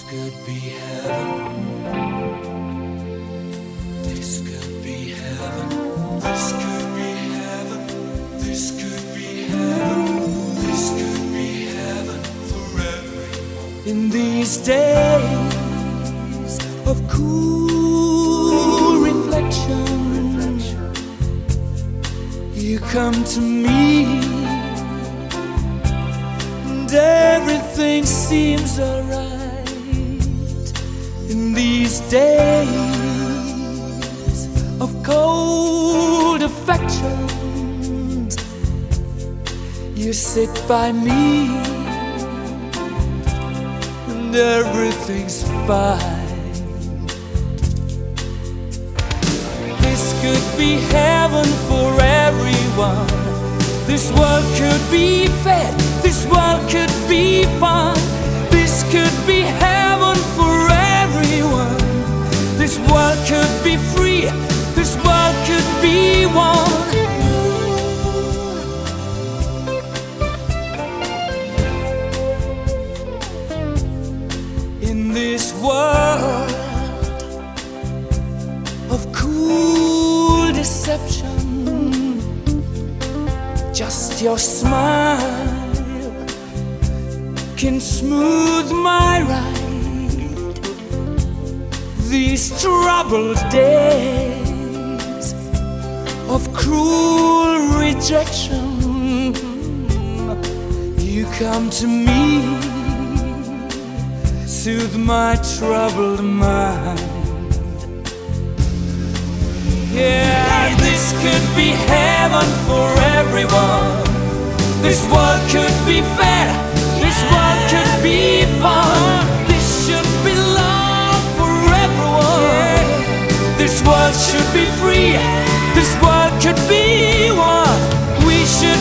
could be heaven. This could be heaven. This could be heaven. This could be heaven. This could be heaven. In these days of cool reflection, you come to me, and everything seems alright. In these days of cold affections, you sit by me, and everything's fine. This could be heaven for everyone. This world could be fed. This world could be fun. This could be heaven world could be free. This world could be one. In this world of cool deception. Just your smile can smooth my ride. These troubled days of cruel rejection. You come to me, soothe my troubled mind. Yeah, this could be heaven for everyone. This world could be fair. This world should be free. This world could be one. We should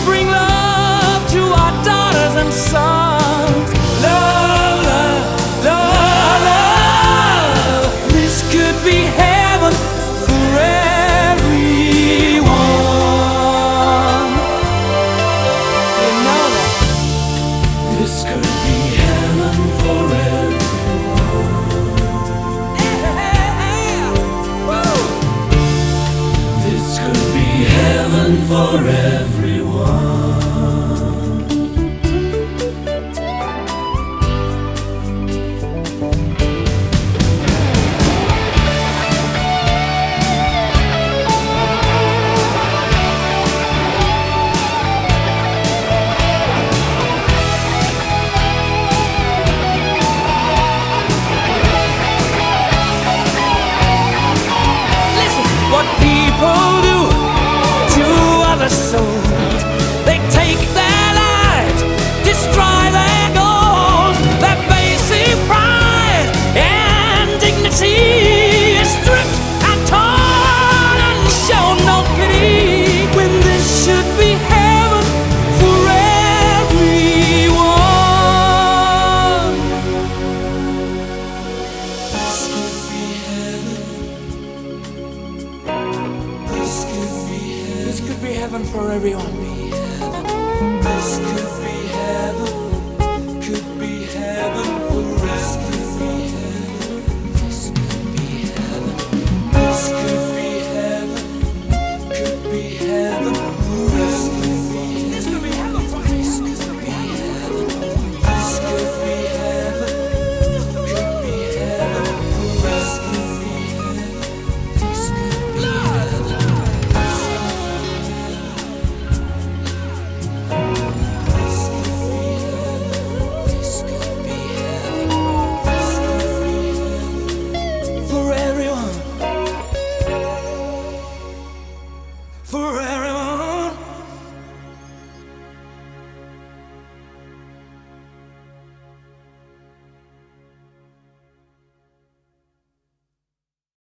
heaven heaven for everyone.